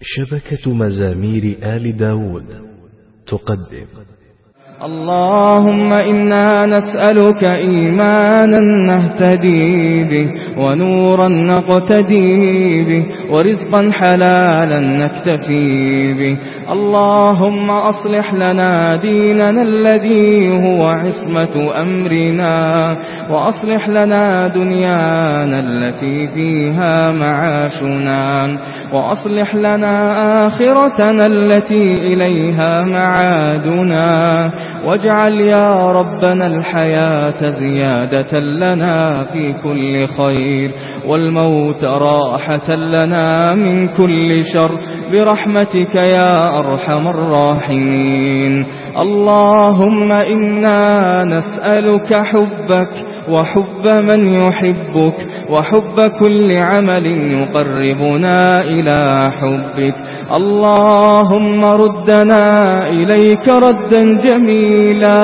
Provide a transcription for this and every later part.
شبكة مزامير آل داود. تقدم. اللهم إنا نسألك إيمانا نهتدي به ونورا نقتدي به ورزقا حلالا نكتفي به. اللهم أصلح لنا ديننا الذي هو عصمة أمرنا وأصلح لنا دنيانا التي فيها معاشنا وأصلح لنا آخرتنا التي إليها معادنا. واجعل يا ربنا الحياة زيادة لنا في كل خير. والموت راحة لنا من كل شر برحمتك يا أرحم الراحمين. اللهم إنا نسألك حبك وحب من يحبك وحب كل عمل يقربنا إلى حبك. اللهم ردنا إليك ردا جميلا.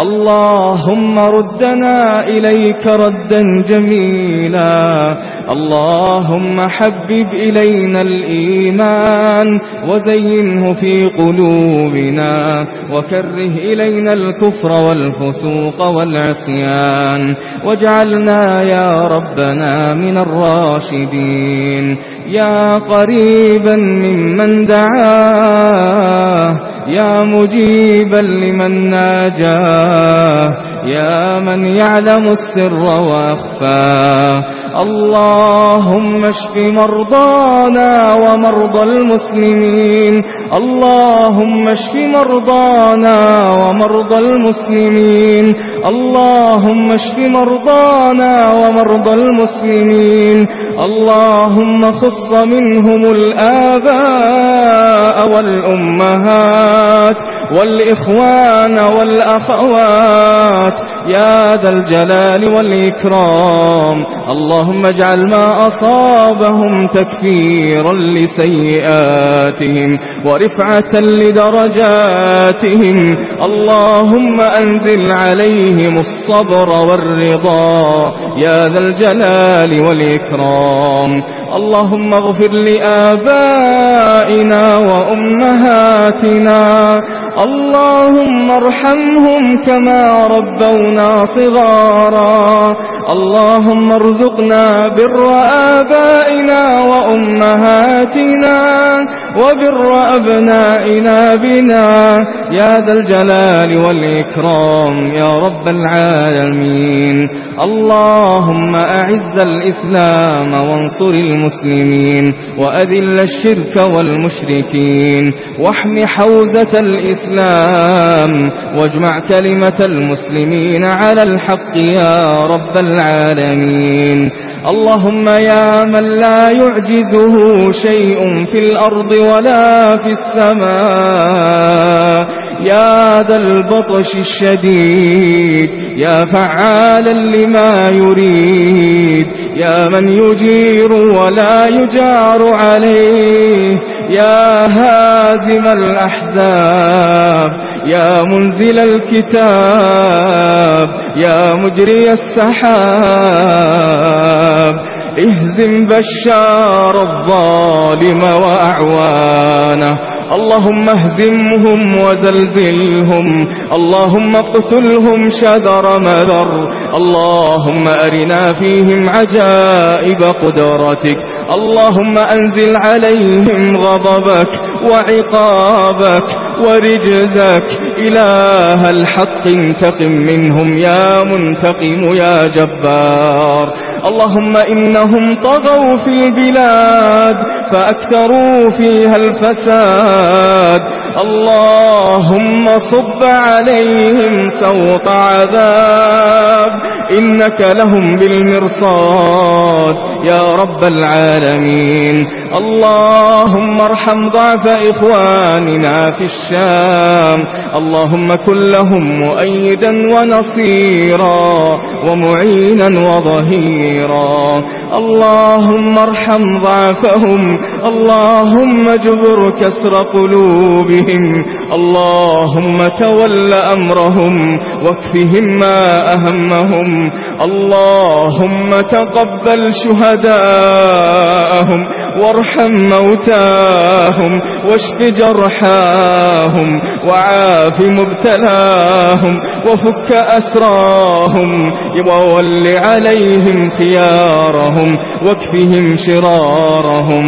اللهم ردنا إليك ردا جميلا. اللهم حبب إلينا الإيمان وزينه في قلوبنا وكره إلينا الكفر والفسوق والعصيان واجعلنا يا ربنا من الراشدين يا قريبا ممن دعاه يا مجيبا لمن ناجاه يا من يعلم السر وأخفاه اللهم اشف مرضانا ومرضى المسلمين. اللهم اشف مرضانا ومرضى المسلمين. اللهم اشف مرضانا ومرضى المسلمين. اللهم خص منهم الآباء والأمهات والإخوان والأخوات يا ذا الجلال والإكرام. اللهم اجعل ما أصابهم تكفيرا لسيئاتهم ورفعة لدرجاتهم. اللهم أنزل عليهم الصبر والرضا. يا ذا الجلال والإكرام. اللهم اغفر لآبائنا وأمهاتنا. اللهم ارحمهم كما ربونا وارزقنا صغارا. اللهم ارزقنا بر آبائنا وأمهاتنا. وبر أبنائنا بنا. يا ذا الجلال والإكرام يا رب العالمين. اللهم أعز الإسلام وانصر المسلمين وأذل الشرك والمشركين. واحم حوزة الإسلام واجمع كلمة المسلمين على الحق يا رب العالمين. اللهم يا من لا يعجزه شيء في الأرض ولا في السماء. يا ذا البطش الشديد يا فعالا لما يريد يا من يجير ولا يجار عليه يا هازم الأحزاب يا منزل الكتاب يا مجري السحاب اهزم بشار الظالم وأعوام اللهم اهدمهم وزلزلهم اللهم اقتلهم شذر مذر اللهم أرنا فيهم عجائب قدرتك اللهم أنزل عليهم غضبك وعقابك ورجزك إله الحق انتقم منهم يا منتقم يا جبار اللهم إنهم طغوا في البلاد فأكثروا فيها الفساد اللهم صب عليهم سوط عذاب. إنك لهم بالمرصاد. يا رب العالمين. اللهم ارحم ضعف إخواننا في الشام. اللهم كن لهم مؤيدا ونصيرا ومعينا وظهيرا. اللهم ارحم ضعفهم اللهم اجبر كسر قلوبهم. اللهم تول أمرهم واكفهم ما أهمهم. اللهم تقبل شهداءهم. وارحم موتاهم واشف جرحاهم وعاف مبتلاهم وفك أسراهم وول عليهم خيارهم واكفهم شرارهم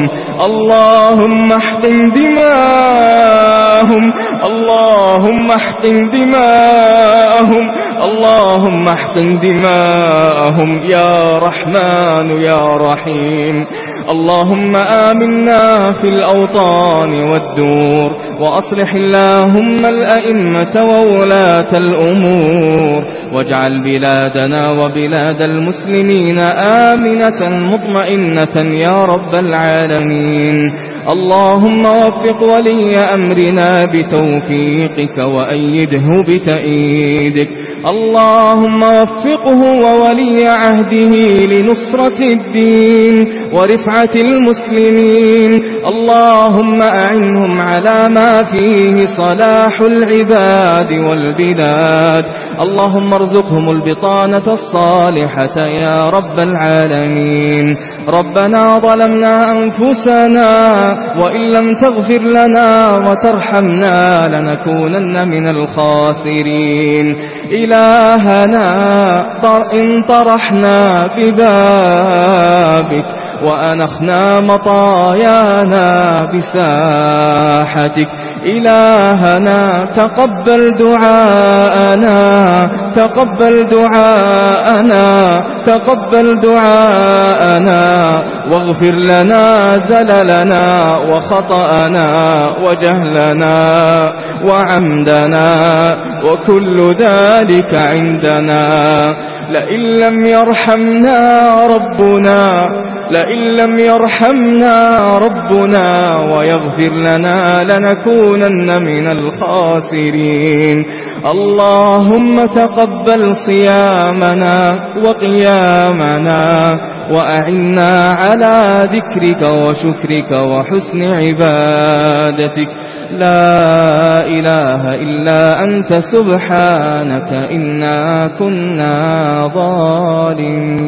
اللهم احقن دماءهم اللهم احقن دماءهم اللهم احقن دماءهم يا رحمن يا رحيم. اللهم آمنا في الأوطان والدور وأصلح اللهم الأئمة وولاة الأمور واجعل بلادنا وبلاد المسلمين آمنة مطمئنة يا رب العالمين. اللهم وفق ولي أمرنا بتوفيقك وأيده بتأييدك. اللهم وفقه وولي عهده لنصرة الدين ورفعة المسلمين. اللهم أعنهم على ما فيه صلاح العباد والبلاد. اللهم ارزقهم البطانة الصالحة يا رب العالمين. ربنا ظلمنا أنفسنا وإن لم تغفر لنا وترحمنا لنكونن من الخاسرين. إلهنا إن طرحنا ببابك وأنخنا مطايانا بساحتك. إلهنا تقبل دعاءنا تقبل دعاءنا تقبل دعاءنا. واغفر لنا زللنا وخطأنا وجهلنا وعمدنا وكل ذلك عندنا. لئن لم يرحمنا ربنا لئن لم يرحمنا ربنا ويغفر لنا لنكونن من الخاسرين. اللهم تقبل صيامنا وقيامنا وأعنا على ذكرك وشكرك وحسن عبادتك. لا إله إلا أنت سبحانك إنا كنا ظالمين.